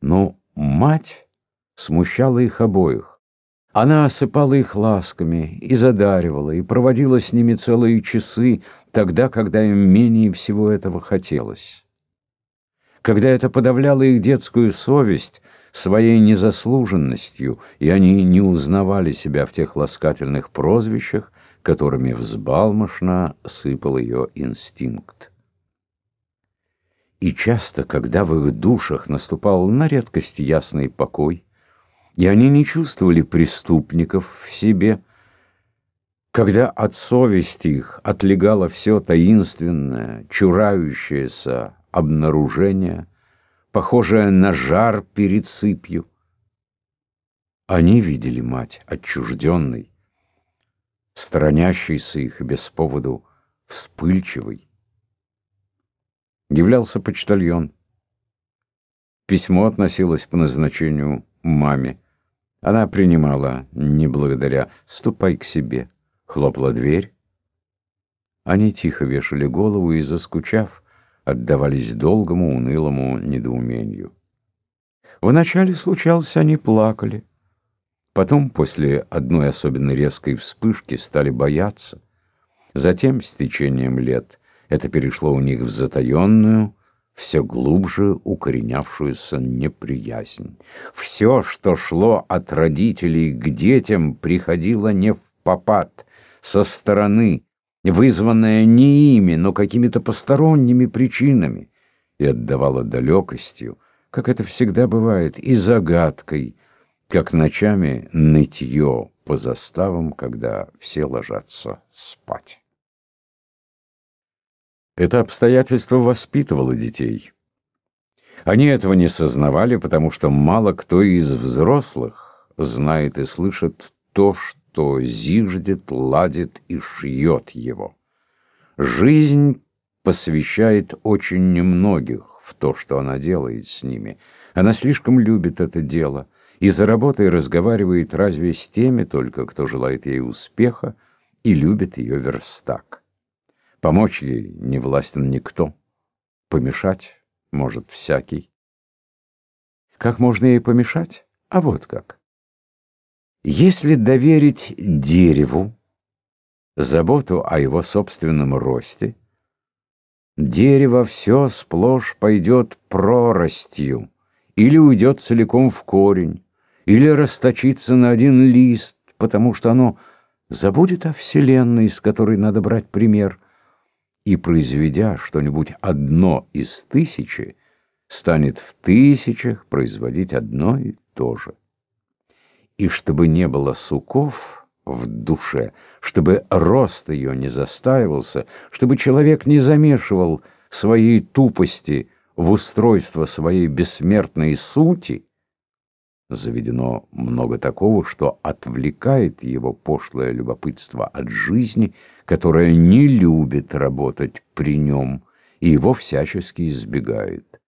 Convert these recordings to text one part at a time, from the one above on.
Но мать смущала их обоих. Она осыпала их ласками и задаривала, и проводила с ними целые часы, тогда, когда им менее всего этого хотелось. Когда это подавляло их детскую совесть своей незаслуженностью, и они не узнавали себя в тех ласкательных прозвищах, которыми взбалмошно сыпал ее инстинкт. И часто, когда в их душах наступал на редкость ясный покой, и они не чувствовали преступников в себе, когда от совести их отлегало все таинственное, чурающееся обнаружение, похожее на жар перед сыпью. Они видели мать отчужденной, сторонящейся их без поводу вспыльчивой. Являлся почтальон. Письмо относилось по назначению маме. Она принимала, не благодаря, «ступай к себе». Хлопла дверь. Они тихо вешали голову и, заскучав, отдавались долгому, унылому недоумению. Вначале случалось, они плакали. Потом, после одной особенно резкой вспышки, стали бояться. Затем, с течением лет, это перешло у них в затаенную, все глубже укоренявшуюся неприязнь. Все, что шло от родителей к детям, приходило не в попад, со стороны, вызванное не ими, но какими-то посторонними причинами, и отдавало далекостью, как это всегда бывает, и загадкой, как ночами нытье по заставам, когда все ложатся спать. Это обстоятельство воспитывало детей. Они этого не сознавали, потому что мало кто из взрослых знает и слышит то, что зиждет, ладит и шьет его. Жизнь посвящает очень немногих в то, что она делает с ними. Она слишком любит это дело и за работой разговаривает разве с теми только, кто желает ей успеха и любит ее верстак. Помочь ей не властен никто. Помешать может всякий. Как можно ей помешать? А вот как. Если доверить дереву заботу о его собственном росте, дерево все сплошь пойдет проростью, или уйдет целиком в корень, или расточится на один лист, потому что оно забудет о Вселенной, с которой надо брать пример — и, произведя что-нибудь одно из тысячи, станет в тысячах производить одно и то же. И чтобы не было суков в душе, чтобы рост ее не застаивался, чтобы человек не замешивал своей тупости в устройство своей бессмертной сути, заведено много такого, что отвлекает его пошлое любопытство от жизни, которая не любит работать при нем и его всячески избегает.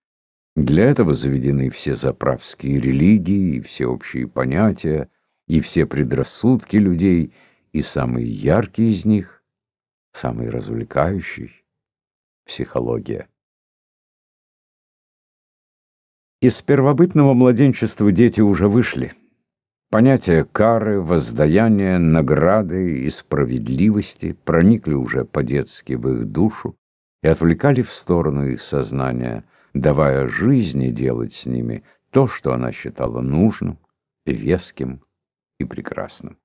Для этого заведены все заправские религии и все общие понятия, и все предрассудки людей, и самый яркий из них, самый развлекающий — психология. Из первобытного младенчества дети уже вышли. Понятия кары, воздаяния, награды и справедливости проникли уже по-детски в их душу и отвлекали в сторону их сознания, давая жизни делать с ними то, что она считала нужным, веским и прекрасным.